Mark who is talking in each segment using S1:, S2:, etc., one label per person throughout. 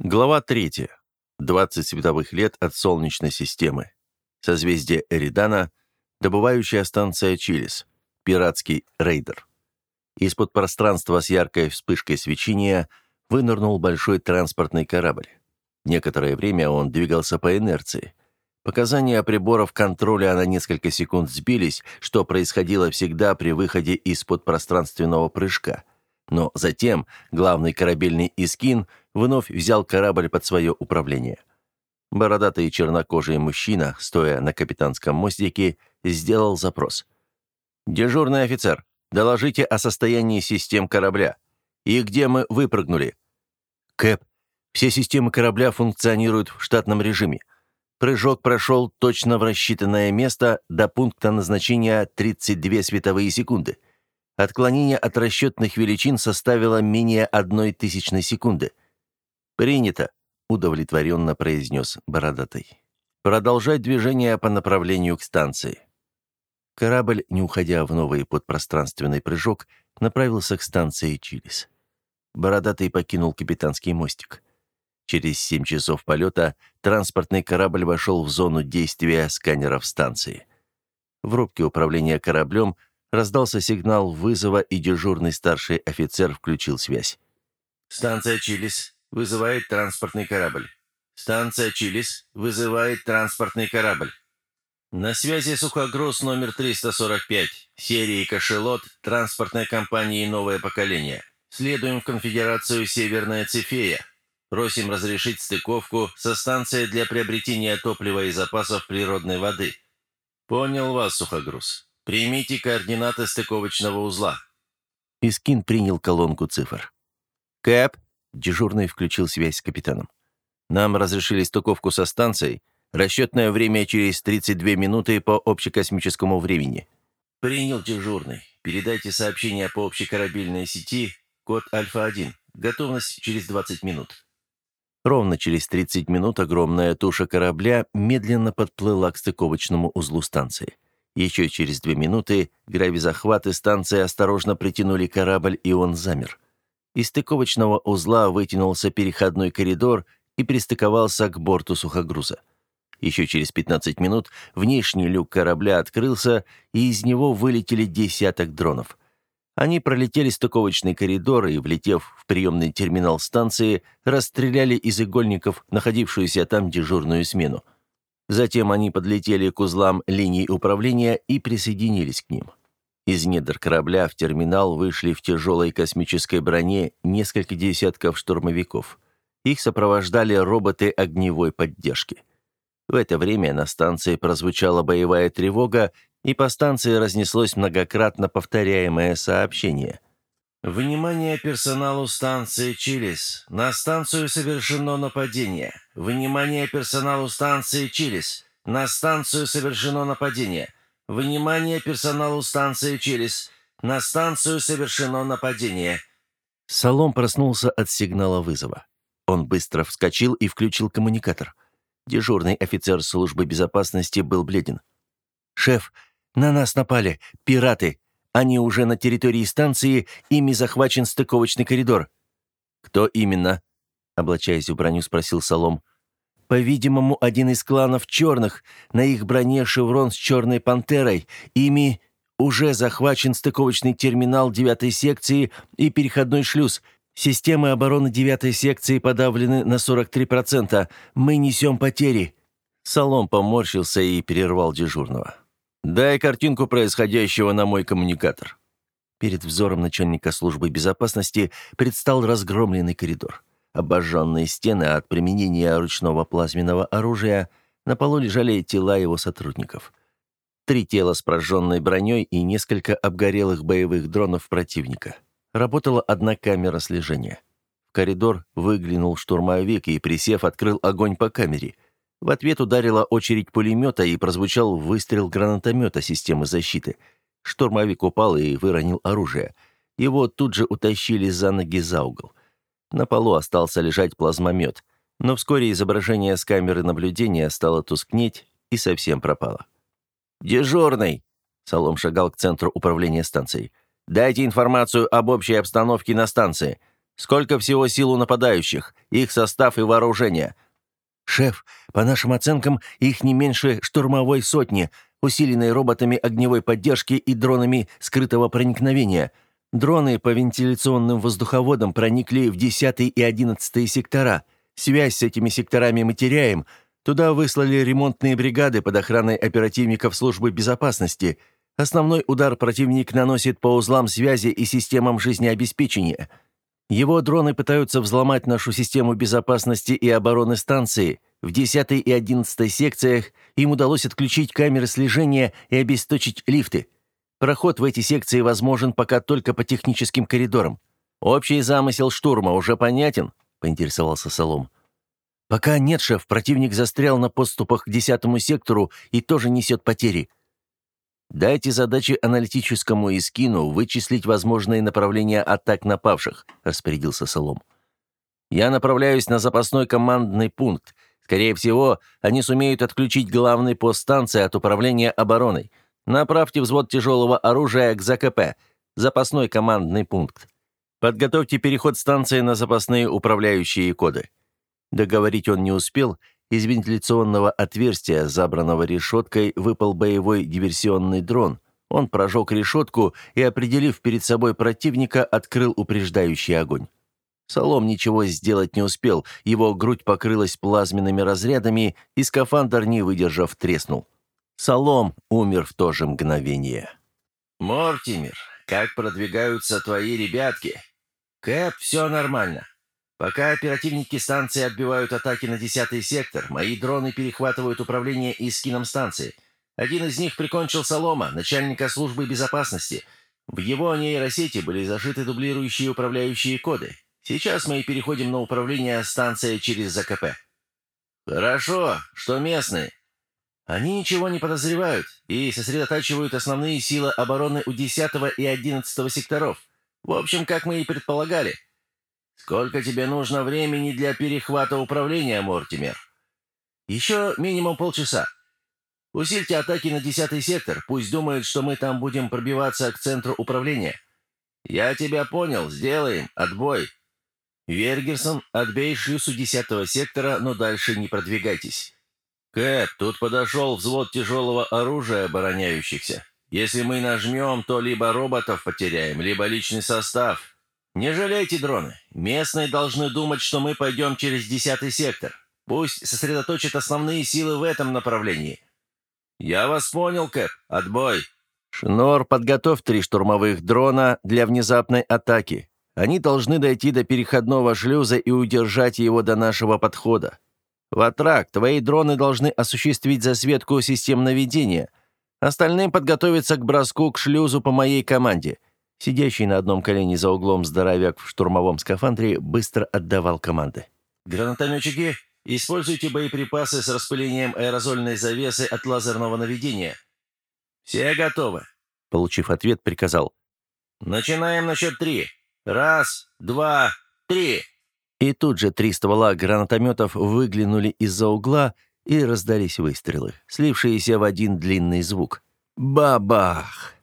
S1: Глава 3. 20 световых лет от Солнечной системы. Созвездие Эридана, добывающая станция Чилис, пиратский рейдер. Из-под пространства с яркой вспышкой свечения вынырнул большой транспортный корабль. Некоторое время он двигался по инерции. Показания приборов контроля на несколько секунд сбились, что происходило всегда при выходе из-под пространственного прыжка. Но затем главный корабельный Искин вновь взял корабль под свое управление. Бородатый чернокожий мужчина, стоя на капитанском мостике, сделал запрос. «Дежурный офицер, доложите о состоянии систем корабля. И где мы выпрыгнули?» «Кэп, все системы корабля функционируют в штатном режиме. Прыжок прошел точно в рассчитанное место до пункта назначения 32 световые секунды. Отклонение от расчетных величин составило менее одной тысячной секунды. «Принято», — удовлетворенно произнес Бородатый. «Продолжать движение по направлению к станции». Корабль, не уходя в новый подпространственный прыжок, направился к станции Чилис. Бородатый покинул капитанский мостик. Через семь часов полета транспортный корабль вошел в зону действия сканеров станции. В рубке управления кораблем раздался сигнал вызова, и дежурный старший офицер включил связь.
S2: «Станция Чилис вызывает транспортный корабль. Станция Чилис вызывает транспортный корабль. На связи сухогруз номер 345, серии «Кошелот» транспортной компании «Новое поколение». Следуем в конфедерацию «Северная Цефея». Просим разрешить стыковку со станцией для приобретения топлива и запасов природной воды. Понял вас, сухогруз. Примите координаты стыковочного узла.
S1: Искин принял колонку цифр. «Кэп!» – дежурный включил связь с капитаном. «Нам разрешили стыковку со станцией. Расчетное время через 32 минуты по общекосмическому времени».
S2: «Принял дежурный. Передайте сообщение по общекорабельной сети, код Альфа-1. Готовность через 20 минут».
S1: Ровно через 30 минут огромная туша корабля медленно подплыла к стыковочному узлу станции. Еще через две минуты гравизахваты станции осторожно притянули корабль, и он замер. Из стыковочного узла вытянулся переходной коридор и пристыковался к борту сухогруза. Еще через 15 минут внешний люк корабля открылся, и из него вылетели десяток дронов. Они пролетели стыковочный коридор и, влетев в приемный терминал станции, расстреляли из игольников находившуюся там дежурную смену. Затем они подлетели к узлам линий управления и присоединились к ним. Из недр корабля в терминал вышли в тяжелой космической броне несколько десятков штурмовиков. Их сопровождали роботы огневой поддержки. В это время на станции прозвучала боевая тревога, и по станции разнеслось многократно повторяемое сообщение.
S2: «Внимание персоналу станции Чилис. На станцию совершено нападение. Внимание персоналу станции Чилис. На станцию совершено нападение. Внимание персоналу станции Чилис. На станцию совершено нападение».
S1: Солом проснулся от сигнала вызова. Он быстро вскочил и включил коммуникатор. Дежурный офицер службы безопасности был бледен. «Шеф, на нас напали. Пираты. Они уже на территории станции, ими захвачен стыковочный коридор». «Кто именно?» — облачаясь в броню, спросил Солом. «По-видимому, один из кланов черных. На их броне шеврон с черной пантерой. Ими уже захвачен стыковочный терминал девятой секции и переходной шлюз. Системы обороны девятой секции подавлены на 43%. Мы несем потери». Солом поморщился и перервал дежурного. «Дай картинку происходящего на мой коммуникатор». Перед взором начальника службы безопасности предстал разгромленный коридор. Обожженные стены от применения ручного плазменного оружия, на полу лежали тела его сотрудников. Три тела с прожженной броней и несколько обгорелых боевых дронов противника. Работала одна камера слежения. В коридор выглянул штурмовик и, присев, открыл огонь по камере – в ответ ударила очередь пулемета и прозвучал выстрел гранатомета системы защиты. Штурмовик упал и выронил оружие. Его тут же утащили за ноги за угол. На полу остался лежать плазмомет, но вскоре изображение с камеры наблюдения стало тускнеть и совсем пропало. «Дежурный!» — Солом шагал к центру управления станцией. «Дайте информацию об общей обстановке на станции. Сколько всего сил у нападающих, их состав и вооружение?»
S2: «Шеф, по нашим оценкам, их не меньше штурмовой сотни, усиленной роботами огневой поддержки и дронами скрытого проникновения. Дроны по вентиляционным воздуховодам проникли в 10 и 11 сектора. Связь с этими секторами мы теряем. Туда выслали ремонтные бригады под охраной оперативников службы безопасности. Основной удар противник наносит по узлам связи и системам жизнеобеспечения. Его дроны пытаются взломать нашу систему безопасности и обороны станции. В 10 и 11 секциях им удалось отключить камеры слежения и обесточить лифты. Проход в эти секции возможен пока только по техническим коридорам. Общий замысел штурма уже понятен, поинтересовался Солом. Пока нет, шеф, противник застрял на подступах к десятому сектору и тоже несет потери. Дайте задачи аналитическому искину вычислить возможные направления атак напавших, распорядился Солом. Я направляюсь на запасной командный пункт. Скорее всего, они сумеют отключить главный пост станции от управления обороной. Направьте взвод тяжелого оружия к ЗКП, запасной командный пункт. Подготовьте переход станции на запасные управляющие коды. Договорить он не успел, из вентиляционного отверстия, забранного решеткой, выпал боевой диверсионный дрон. Он прожег решетку и, определив перед собой противника, открыл упреждающий огонь. Солом ничего сделать не успел, его грудь покрылась плазменными разрядами, и скафандр, не выдержав, треснул. Солом умер в то же мгновение.
S1: «Мортимер, как продвигаются твои ребятки?» «Кэп, все нормально. Пока оперативники станции отбивают атаки на десятый сектор, мои дроны перехватывают управление и скином станции. Один из них прикончил Солома, начальника службы безопасности. В его нейросети были зашиты дублирующие управляющие коды. Сейчас мы переходим на управление станцией через ЗКП. Хорошо, что местные? Они ничего не подозревают и сосредотачивают основные силы обороны у 10 и 11 секторов. В общем, как мы и предполагали. Сколько тебе нужно времени для перехвата управления, Мортимер? Еще минимум полчаса. Усильте атаки на 10 сектор, пусть думают, что мы там будем пробиваться к центру управления. Я тебя понял, сделаем, отбой. Вергерсон, отбей шлюсу десятого сектора, но дальше не продвигайтесь. Кэп, тут подошел взвод тяжелого оружия обороняющихся. Если мы нажмем, то либо роботов потеряем, либо личный состав. Не жалейте дроны. Местные должны думать, что мы пойдем через десятый сектор. Пусть сосредоточат основные силы в этом направлении. Я вас понял, Кэп. Отбой.
S2: Шнор, подготовь три штурмовых дрона для внезапной атаки. Они должны дойти до переходного шлюза и удержать его до нашего подхода. Ватрак, твои дроны должны осуществить засветку систем наведения. Остальным подготовиться к броску к шлюзу по моей команде. Сидящий на одном колене за углом здоровяк в штурмовом скафандре быстро отдавал команды.
S1: «Гранатометчики, используйте боеприпасы с распылением аэрозольной завесы от лазерного наведения. Все готовы?»
S2: Получив ответ, приказал.
S1: «Начинаем на счет три. Раз, два, три!»
S2: И тут же три ствола гранатометов выглянули из-за угла и раздались выстрелы, слившиеся в один длинный звук. Бабах!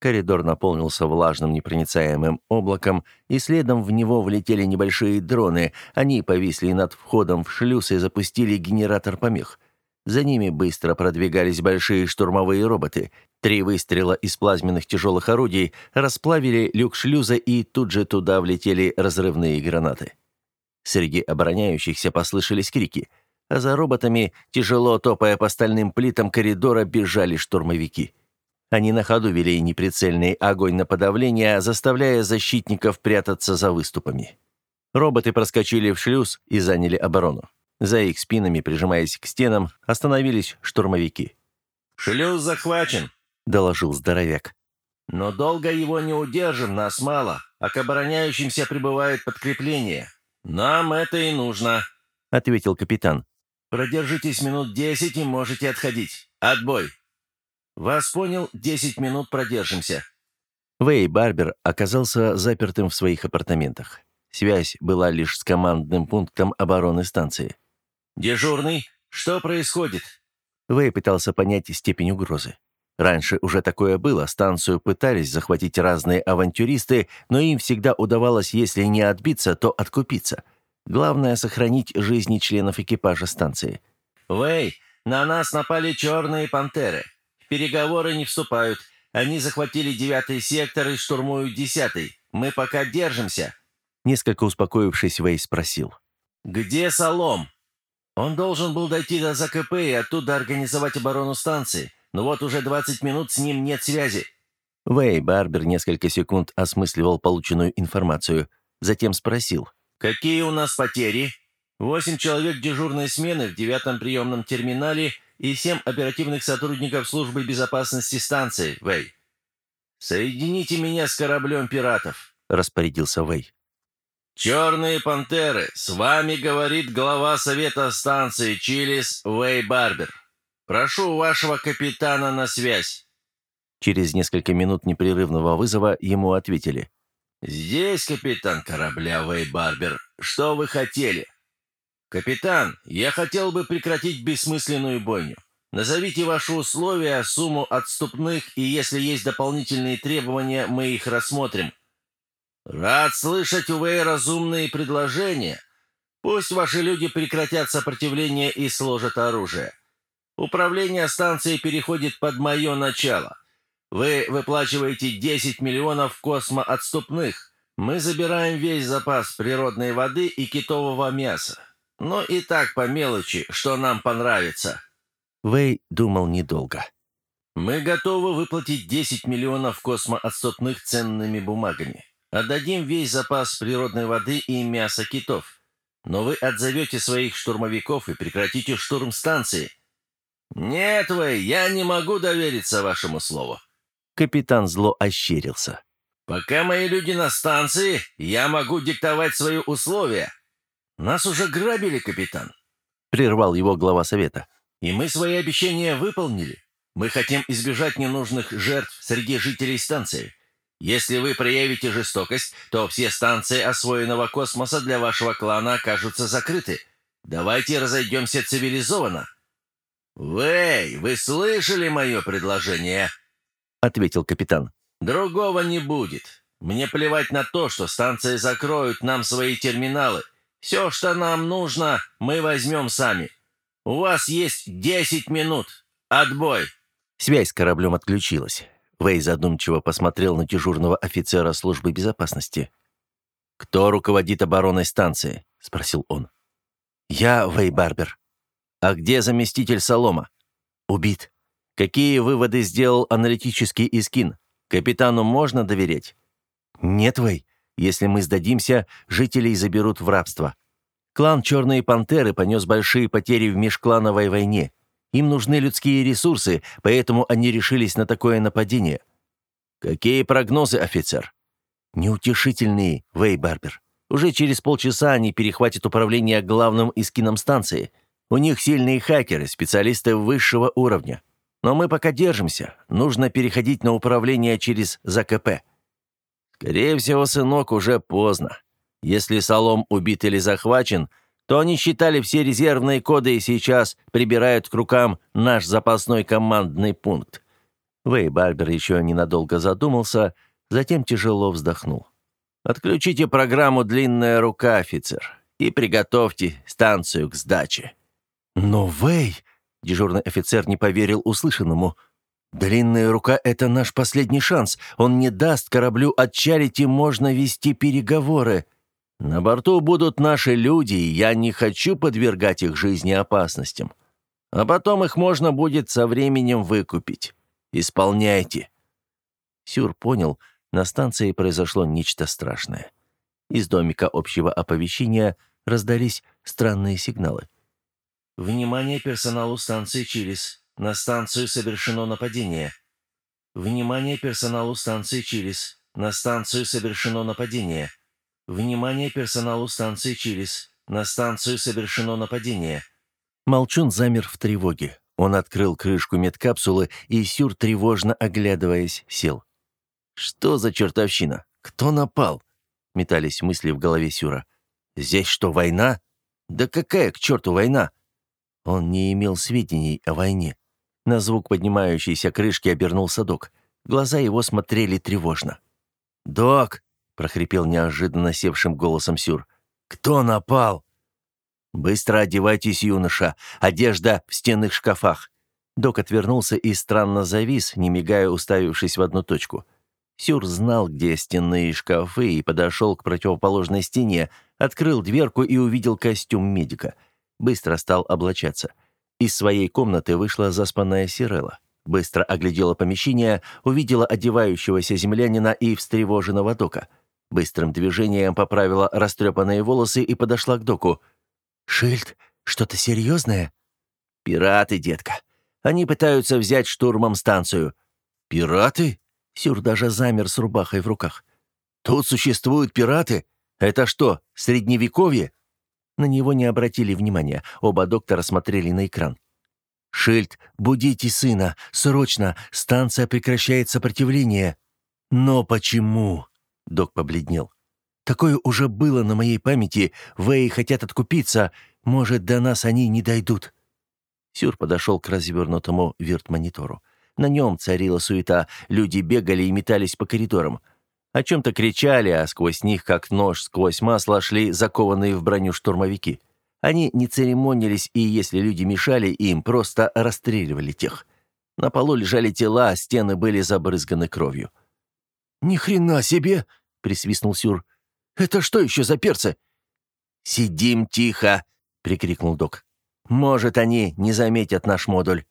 S2: Коридор наполнился влажным непроницаемым облаком, и следом в него влетели небольшие дроны. Они повисли над входом в шлюз и запустили генератор помех. За ними быстро продвигались большие штурмовые роботы. Три выстрела из плазменных тяжелых орудий расплавили люк шлюза, и тут же туда влетели разрывные гранаты. Среди обороняющихся послышались крики, а за роботами, тяжело топая по стальным плитам коридора, бежали штурмовики. Они на ходу вели неприцельный огонь на подавление, заставляя защитников прятаться за выступами. Роботы проскочили в шлюз и заняли оборону. За их спинами, прижимаясь к стенам, остановились штурмовики.
S1: «Шлюз захвачен», —
S2: доложил здоровяк.
S1: «Но долго его не удержим, нас мало, а к обороняющимся прибывает подкрепление. Нам это и нужно», —
S2: ответил капитан.
S1: «Продержитесь минут десять и можете отходить. Отбой!» «Вас понял, десять минут продержимся».
S2: Вэй Барбер оказался запертым в своих апартаментах. Связь была лишь с командным пунктом обороны станции.
S1: «Дежурный, что происходит?»
S2: Вэй пытался понять степень угрозы.
S1: Раньше уже такое было, станцию пытались захватить разные авантюристы, но им всегда удавалось, если не отбиться, то откупиться. Главное — сохранить жизни членов экипажа станции.
S2: «Вэй, на нас напали черные пантеры. Переговоры не вступают. Они захватили девятый сектор и штурмуют десятый. Мы пока держимся».
S1: Несколько успокоившись, Вэй спросил.
S2: «Где Солом?» «Он должен был дойти до ЗКП и оттуда организовать оборону станции, но вот уже 20 минут с ним нет связи».
S1: Вэй Барбер несколько секунд осмысливал полученную информацию, затем спросил.
S2: «Какие у нас потери?» «Восемь человек дежурной смены в девятом приемном терминале и семь оперативных сотрудников службы безопасности станции, Вэй. Соедините меня с кораблем пиратов», — распорядился Вэй. «Черные пантеры, с вами говорит глава совета станции Чилис Вэй Барбер. Прошу вашего капитана на связь».
S1: Через несколько минут непрерывного вызова ему ответили.
S2: «Здесь капитан корабля Вэй Барбер. Что вы хотели?» «Капитан, я хотел бы прекратить бессмысленную бойню. Назовите ваши условия, сумму отступных, и если есть дополнительные требования, мы их рассмотрим. «Рад слышать, увы, разумные предложения. Пусть ваши люди прекратят сопротивление и сложат оружие. Управление станцией переходит под мое начало. Вы выплачиваете 10 миллионов космоотступных. Мы забираем весь запас природной воды и китового мяса. Ну и так по мелочи, что нам понравится».
S1: Вэй думал недолго.
S2: «Мы готовы выплатить 10 миллионов космоотступных ценными бумагами. Отдадим весь запас природной воды и мяса китов. Но вы отзовете своих штурмовиков и прекратите штурм станции. Нет вы, я не могу довериться вашему слову.
S1: Капитан зло ощерился.
S2: Пока мои люди на станции, я могу диктовать свои условия. Нас уже грабили, капитан.
S1: Прервал его глава совета.
S2: И мы свои обещания выполнили. Мы хотим избежать ненужных жертв среди жителей станции. Если вы проявите жестокость, то все станции освоенного космоса для вашего клана окажутся закрыты. Давайте разойдемся цивилизованно». «Вэй, вы слышали мое предложение?»
S1: — ответил капитан.
S2: «Другого не будет. Мне плевать на то, что станции закроют нам свои терминалы. Все, что нам нужно, мы возьмем сами. У вас есть десять минут. Отбой!»
S1: Связь с кораблем отключилась. Вэй задумчиво посмотрел на дежурного офицера службы безопасности. «Кто руководит обороной станции?» — спросил он. «Я Вэй Барбер». «А где заместитель Солома?» «Убит». «Какие выводы сделал аналитический Искин? Капитану можно доверять?» «Нет, Вэй. Если мы сдадимся, жителей заберут в рабство. Клан «Черные пантеры» понес большие потери в межклановой войне. Им нужны людские ресурсы, поэтому они решились на такое нападение. Какие прогнозы, офицер? Неутешительные, Вэй Барбер. Уже через полчаса они перехватят управление главным искином станции. У них сильные хакеры, специалисты высшего уровня. Но мы пока держимся. Нужно переходить на управление через ЗКП. Скорее всего, сынок, уже поздно. Если Солом убит или захвачен, то они считали все резервные коды и сейчас прибирают к рукам наш запасной командный пункт. Вэй Барбер еще ненадолго задумался, затем тяжело вздохнул. «Отключите программу «Длинная рука», офицер, и приготовьте станцию к сдаче». «Но, Вэй!» — дежурный офицер не поверил услышанному. «Длинная рука — это наш последний шанс. Он не даст кораблю отчалить, и можно вести переговоры». На борту будут наши люди, и я не хочу подвергать их жизни опасностям. А потом их можно будет со временем выкупить. Исполняйте». Сюр понял, на станции произошло нечто страшное. Из домика общего оповещения раздались странные сигналы.
S2: «Внимание персоналу станции Чилис. На станцию совершено нападение. Внимание персоналу станции Чилис. На станцию совершено нападение. «Внимание персоналу станции Чилис! На станцию совершено нападение!»
S1: Молчун замер в тревоге. Он открыл крышку медкапсулы и, Сюр, тревожно оглядываясь, сел. «Что за чертовщина? Кто напал?» — метались мысли в голове Сюра. «Здесь что, война? Да какая к черту война?» Он не имел сведений о войне. На звук поднимающейся крышки обернулся док. Глаза его смотрели тревожно. «Док!» — прохрипел неожиданно севшим голосом Сюр. «Кто напал?» «Быстро одевайтесь, юноша. Одежда в стенных шкафах». Док отвернулся и странно завис, не мигая, уставившись в одну точку. Сюр знал, где стенные шкафы, и подошел к противоположной стене, открыл дверку и увидел костюм медика. Быстро стал облачаться. Из своей комнаты вышла заспанная Сирелла. Быстро оглядела помещение, увидела одевающегося землянина и встревоженного дока. Быстрым движением поправила растрепанные волосы и подошла к доку. «Шильд, что-то серьезное?» «Пираты, детка. Они пытаются взять штурмом станцию». «Пираты?» Сюр даже замер с рубахой в руках. «Тут существуют пираты? Это что, средневековье?» На него не обратили внимания. Оба доктора смотрели на экран. «Шильд, будите сына! Срочно! Станция прекращает сопротивление!» «Но почему?» Док побледнел. «Такое уже было на моей памяти. Вэй хотят откупиться. Может, до нас они не дойдут». Сюр подошел к развернутому вирт-монитору. На нем царила суета, люди бегали и метались по коридорам. О чем-то кричали, а сквозь них, как нож сквозь масло, шли закованные в броню штурмовики. Они не церемонились, и если люди мешали им, просто расстреливали тех. На полу лежали тела, а стены были забрызганы кровью. «Ни хрена себе!» — присвистнул Сюр. «Это что еще за перцы?» «Сидим тихо!» — прикрикнул док. «Может, они не заметят наш модуль».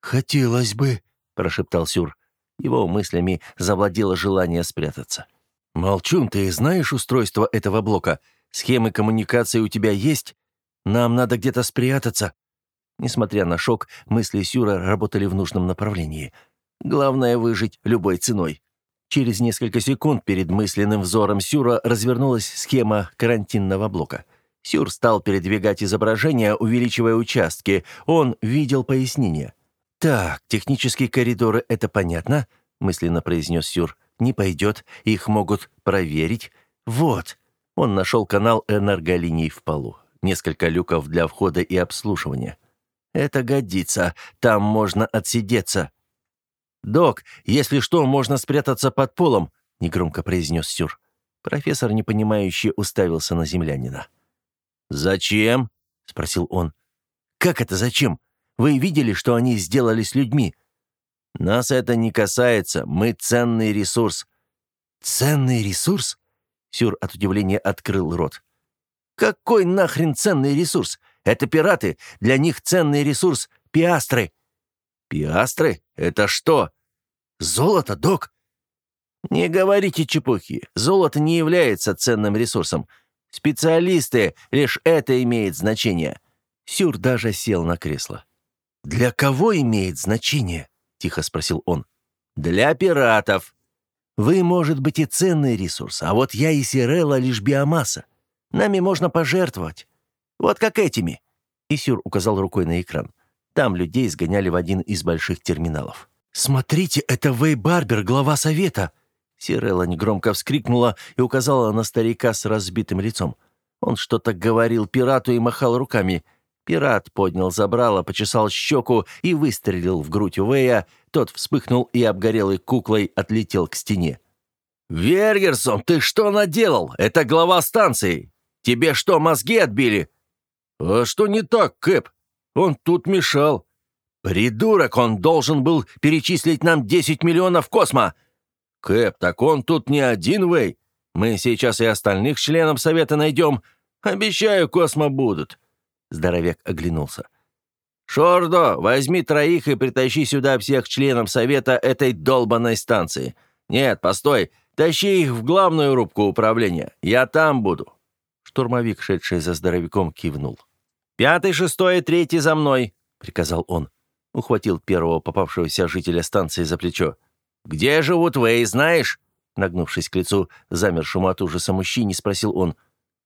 S1: «Хотелось бы», — прошептал Сюр. Его мыслями завладело желание спрятаться. «Молчун, ты знаешь устройство этого блока? Схемы коммуникации у тебя есть? Нам надо где-то спрятаться». Несмотря на шок, мысли Сюра работали в нужном направлении. Главное — выжить любой ценой. Через несколько секунд перед мысленным взором Сюра развернулась схема карантинного блока. Сюр стал передвигать изображение, увеличивая участки. Он видел пояснение. «Так, технические коридоры — это понятно», — мысленно произнес Сюр. «Не пойдет, их могут проверить. Вот». Он нашел канал энерголиний в полу. Несколько люков для входа и обслуживания. «Это годится. Там можно отсидеться». «Док, если что, можно спрятаться под полом», — негромко произнес Сюр. Профессор, непонимающе, уставился на землянина. «Зачем?» — спросил он. «Как это зачем? Вы видели, что они сделали с людьми? Нас это не касается, мы ценный ресурс». «Ценный ресурс?» Сюр от удивления открыл рот. «Какой нахрен ценный ресурс? Это пираты. Для них ценный ресурс — пиастры». «Пиастры? Это что?» «Золото, док». «Не говорите чепухи. Золото не является ценным ресурсом. Специалисты, лишь это имеет значение». Сюр даже сел на кресло. «Для кого имеет значение?» — тихо спросил он. «Для пиратов. Вы, может быть, и ценный ресурс, а вот я и Сирелла лишь биомасса. Нами можно пожертвовать. Вот как этими». Исюр указал рукой на экран. Там людей сгоняли в один из больших терминалов. «Смотрите, это Вэй Барбер, глава совета!» Сирелла негромко вскрикнула и указала на старика с разбитым лицом. Он что-то говорил пирату и махал руками. Пират поднял забрало, почесал щеку и выстрелил в грудь Уэя. Тот вспыхнул и обгорелой куклой отлетел к стене. «Вергерсон, ты что наделал? Это глава станции. Тебе что, мозги отбили?» «А что не так, Кэп? Он тут мешал». «Придурок, он должен был перечислить нам 10 миллионов космо!» «Кэп, так он тут не один, Вэй. Мы сейчас и остальных членов совета найдем. Обещаю, космо будут. Здоровяк оглянулся. «Шордо, возьми троих и притащи сюда всех членов совета этой долбанной станции. Нет, постой, тащи их в главную рубку управления. Я там буду». Штурмовик, шедший за здоровяком, кивнул. «Пятый, шестой и третий за мной», — приказал он. Ухватил первого попавшегося жителя станции за плечо. «Где живут вы, знаешь?» Нагнувшись к лицу замершему от ужаса мужчине, спросил он.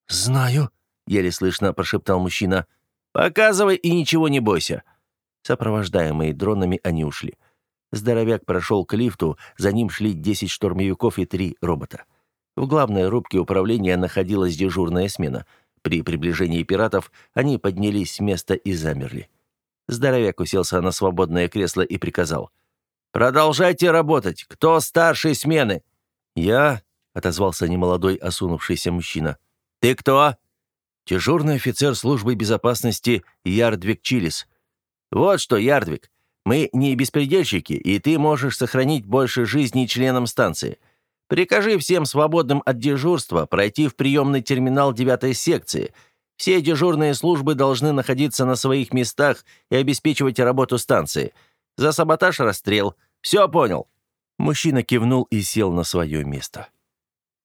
S1: «Знаю», — еле слышно прошептал мужчина. «Показывай и ничего не бойся». Сопровождаемые дронами они ушли. Здоровяк прошел к лифту, за ним шли 10 штурмовиков и три робота. В главной рубке управления находилась дежурная смена. При приближении пиратов они поднялись с места и замерли. Здоровяк уселся на свободное кресло и приказал. «Продолжайте работать! Кто старшей смены?» «Я», — отозвался немолодой осунувшийся мужчина. «Ты кто?» «Дежурный офицер службы безопасности Ярдвик Чилис». «Вот что, Ярдвик, мы не беспредельщики, и ты можешь сохранить больше жизни членам станции. Прикажи всем свободным от дежурства пройти в приемный терминал девятой секции. Все дежурные службы должны находиться на своих местах и обеспечивать работу станции. За саботаж расстрел. Все понял». Мужчина кивнул и сел на свое место.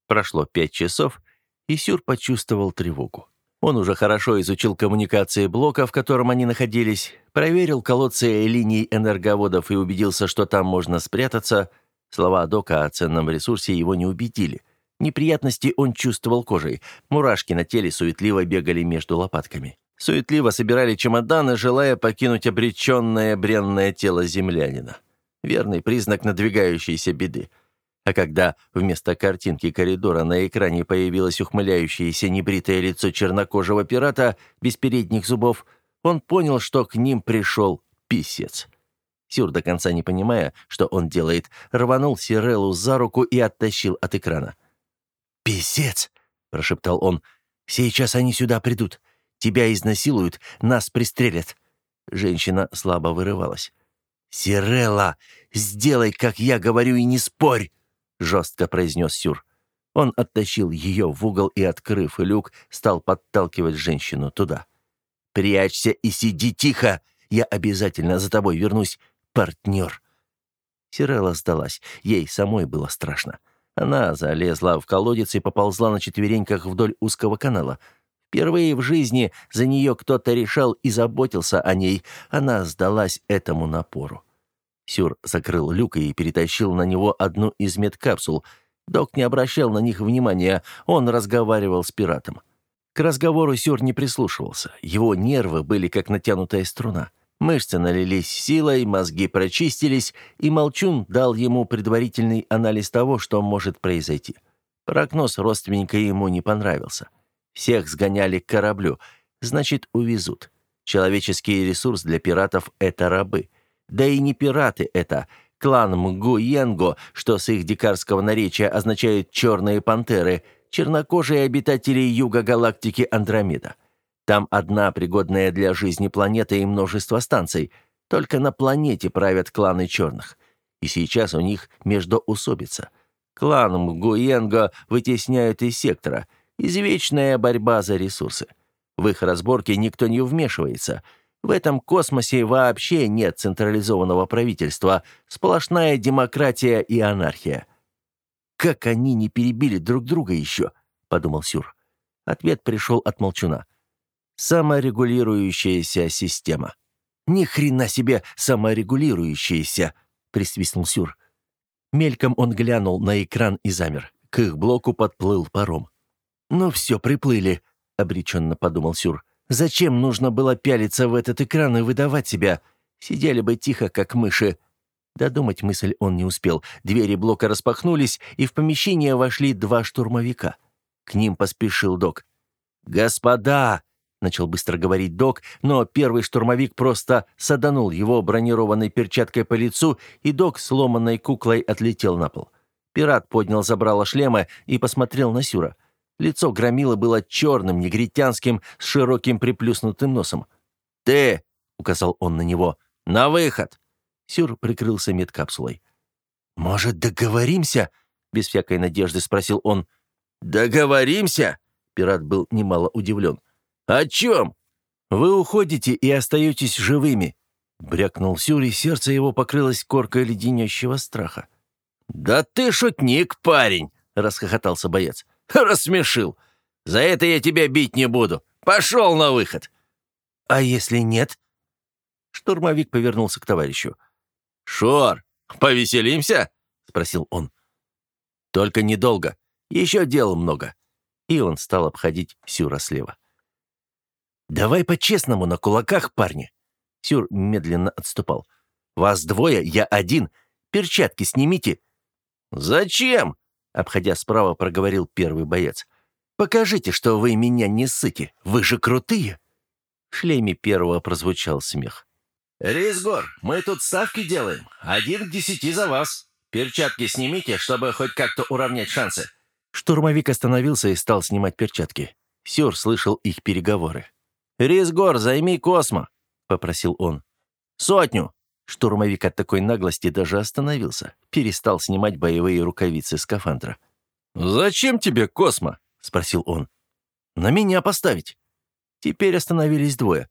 S1: Прошло пять часов, и Сюр почувствовал тревогу. Он уже хорошо изучил коммуникации блока, в котором они находились, проверил колодцы линий энерговодов и убедился, что там можно спрятаться. Слова Дока о ценном ресурсе его не убедили. Неприятности он чувствовал кожей. Мурашки на теле суетливо бегали между лопатками. Суетливо собирали чемоданы, желая покинуть обреченное бренное тело землянина. Верный признак надвигающейся беды. А когда вместо картинки коридора на экране появилось ухмыляющееся небритое лицо чернокожего пирата без передних зубов, он понял, что к ним пришел писец. Сюр, до конца не понимая, что он делает, рванул Сиреллу за руку и оттащил от экрана. «Писец!» — прошептал он. «Сейчас они сюда придут. Тебя изнасилуют, нас пристрелят». Женщина слабо вырывалась. «Сирелла, сделай, как я говорю, и не спорь!» Жестко произнес Сюр. Он оттащил ее в угол и, открыв люк, стал подталкивать женщину туда. «Прячься и сиди тихо! Я обязательно за тобой вернусь, партнер!» Сирелла сдалась. Ей самой было страшно. Она залезла в колодец и поползла на четвереньках вдоль узкого канала. Впервые в жизни за нее кто-то решал и заботился о ней. Она сдалась этому напору. Сюр закрыл люк и перетащил на него одну из медкапсул. Док не обращал на них внимания, он разговаривал с пиратом. К разговору Сюр не прислушивался. Его нервы были как натянутая струна. Мышцы налились силой, мозги прочистились, и Молчун дал ему предварительный анализ того, что может произойти. Прогноз родственника ему не понравился. Всех сгоняли к кораблю, значит, увезут. Человеческий ресурс для пиратов — это рабы. Да и не пираты это. Клан Мгуенго, что с их дикарского наречия означает «черные пантеры», чернокожие обитатели юга галактики Андромеда. Там одна пригодная для жизни планета и множество станций. Только на планете правят кланы черных. И сейчас у них междоусобица. Клан Мгуенго вытесняют из сектора. Извечная борьба за ресурсы. В их разборки никто не вмешивается – в этом космосе вообще нет централизованного правительства, сплошная демократия и анархия. «Как они не перебили друг друга еще?» — подумал Сюр. Ответ пришел от Молчуна. «Саморегулирующаяся система». «Ни хрена себе саморегулирующаяся!» — присвистнул Сюр. Мельком он глянул на экран и замер. К их блоку подплыл паром. «Ну все, приплыли», — обреченно подумал Сюр. Зачем нужно было пялиться в этот экран и выдавать себя? Сидели бы тихо, как мыши. Додумать мысль он не успел. Двери блока распахнулись, и в помещение вошли два штурмовика. К ним поспешил док. «Господа!» — начал быстро говорить док, но первый штурмовик просто саданул его бронированной перчаткой по лицу, и док сломанной куклой отлетел на пол. Пират поднял забрало шлема и посмотрел на Сюра. Лицо громила было черным, негритянским, с широким приплюснутым носом. «Ты!» — указал он на него. «На выход!» Сюр прикрылся медкапсулой. «Может, договоримся?» — без всякой надежды спросил он. «Договоримся?» — пират был немало удивлен. «О чем?» «Вы уходите и остаетесь живыми», — брякнул Сюр, и сердце его покрылось коркой леденящего страха. «Да ты шутник, парень!» — расхохотался боец. Рассмешил. За это я тебя бить не буду. Пошел на выход. А если нет? Штурмовик повернулся к товарищу. «Шор, повеселимся?» — спросил он. «Только недолго. Еще дел много». И он стал обходить Сюра слева. «Давай по-честному на кулаках, парни!» Сюр медленно отступал. «Вас двое, я один. Перчатки снимите». «Зачем?» Обходя справа, проговорил первый боец. «Покажите, что вы меня не сыте. Вы же крутые!» В шлеме первого прозвучал смех.
S2: «Ризгор, мы тут ставки делаем. Один к десяти за вас. Перчатки снимите, чтобы хоть как-то уравнять шансы».
S1: Штурмовик остановился и стал снимать перчатки. Сюр слышал их переговоры. «Ризгор, займи Космо!» — попросил он. «Сотню!» Штурмовик от такой наглости даже остановился, перестал снимать боевые рукавицы скафандра. «Зачем тебе Космо?» — спросил он. «На меня поставить». Теперь остановились двое.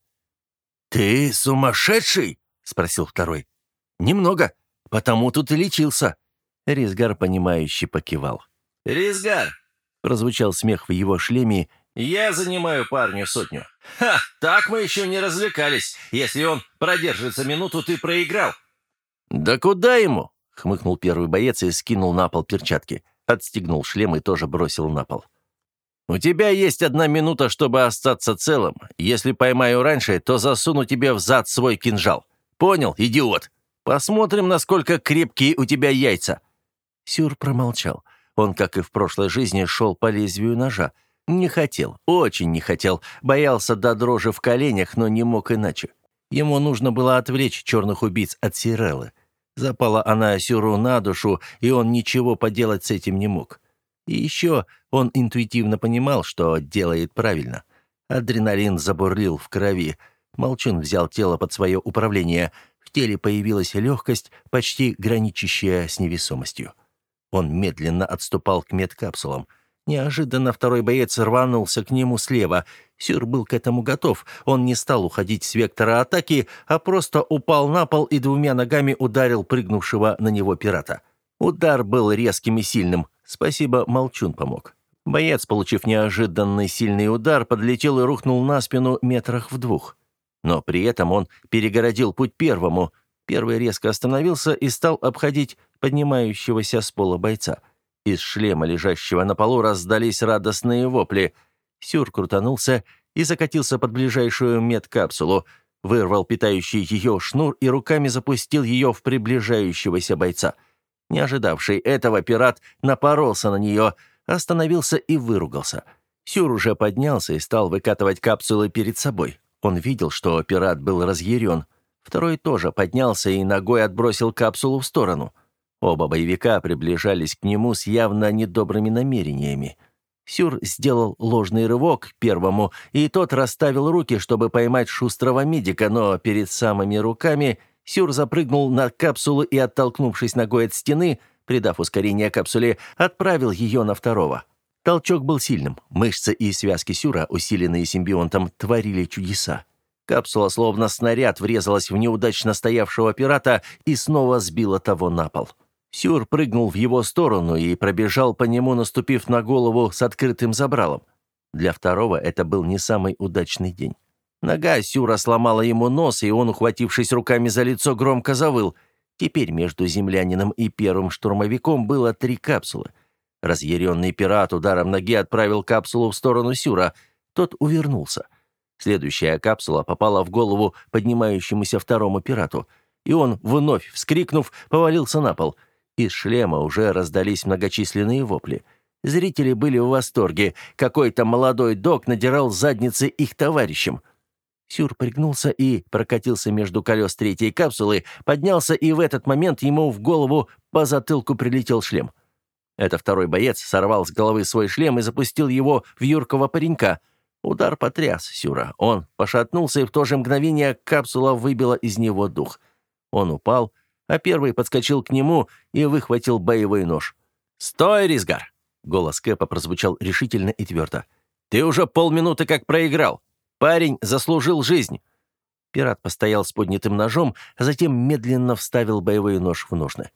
S1: «Ты сумасшедший?» — спросил второй. «Немного, потому тут и лечился». Ризгар, понимающе покивал.
S2: «Ризгар!»
S1: — прозвучал смех в его шлеме.
S2: «Я занимаю парню сотню. Ха! Так мы еще не развлекались. Если он продержится минуту, ты проиграл».
S1: «Да куда ему?» — хмыкнул первый боец и скинул на пол перчатки. Отстегнул шлем и тоже бросил на пол. «У тебя есть одна минута, чтобы остаться целым. Если поймаю раньше, то засуну тебе в зад свой кинжал. Понял, идиот? Посмотрим, насколько крепкие у тебя яйца». Сюр промолчал. Он, как и в прошлой жизни, шел по лезвию ножа. Не хотел, очень не хотел, боялся до дрожи в коленях, но не мог иначе. Ему нужно было отвлечь черных убийц от Сиреллы. Запала она Сюру на душу, и он ничего поделать с этим не мог. И еще он интуитивно понимал, что делает правильно. Адреналин забурлил в крови. Молчун взял тело под свое управление. В теле появилась легкость, почти граничащая с невесомостью. Он медленно отступал к медкапсулам. Неожиданно второй боец рванулся к нему слева. Сюр был к этому готов. Он не стал уходить с вектора атаки, а просто упал на пол и двумя ногами ударил прыгнувшего на него пирата. Удар был резким и сильным. Спасибо, Молчун помог. Боец, получив неожиданный сильный удар, подлетел и рухнул на спину метрах в двух. Но при этом он перегородил путь первому. Первый резко остановился и стал обходить поднимающегося с пола бойца. Из шлема, лежащего на полу, раздались радостные вопли. Сюр крутанулся и закатился под ближайшую медкапсулу, вырвал питающий ее шнур и руками запустил ее в приближающегося бойца. Не ожидавший этого пират напоролся на нее, остановился и выругался. Сюр уже поднялся и стал выкатывать капсулы перед собой. Он видел, что пират был разъярен. Второй тоже поднялся и ногой отбросил капсулу в сторону. Оба боевика приближались к нему с явно недобрыми намерениями. Сюр сделал ложный рывок первому, и тот расставил руки, чтобы поймать шустрого медика, но перед самыми руками Сюр запрыгнул на капсулу и, оттолкнувшись ногой от стены, придав ускорение капсуле, отправил ее на второго. Толчок был сильным. Мышцы и связки Сюра, усиленные симбионтом, творили чудеса. Капсула, словно снаряд, врезалась в неудачно стоявшего пирата и снова сбила того на пол. Сюр прыгнул в его сторону и пробежал по нему, наступив на голову с открытым забралом. Для второго это был не самый удачный день. Нога Сюра сломала ему нос, и он, ухватившись руками за лицо, громко завыл. Теперь между землянином и первым штурмовиком было три капсулы. Разъяренный пират ударом ноги отправил капсулу в сторону Сюра. Тот увернулся. Следующая капсула попала в голову поднимающемуся второму пирату, и он, вновь вскрикнув, повалился на пол — из шлема уже раздались многочисленные вопли. Зрители были в восторге. Какой-то молодой док надирал задницы их товарищам. Сюр пригнулся и прокатился между колес третьей капсулы, поднялся, и в этот момент ему в голову по затылку прилетел шлем. Это второй боец сорвал с головы свой шлем и запустил его в юркого паренька. Удар потряс Сюра. Он пошатнулся, и в то же мгновение капсула выбила из него дух. Он упал, а первый подскочил к нему и выхватил боевой нож. «Стой, Ризгар!» — голос Кэпа прозвучал решительно и твердо. «Ты уже полминуты как проиграл. Парень заслужил жизнь». Пират постоял с поднятым ножом, а затем медленно вставил боевой нож в ножны.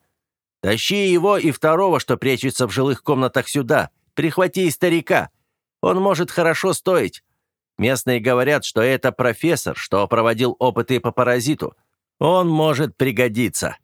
S1: «Тащи его и второго, что прячется в жилых комнатах сюда. Прихвати старика. Он может хорошо стоить. Местные говорят, что это профессор, что проводил опыты по паразиту. Он может пригодиться».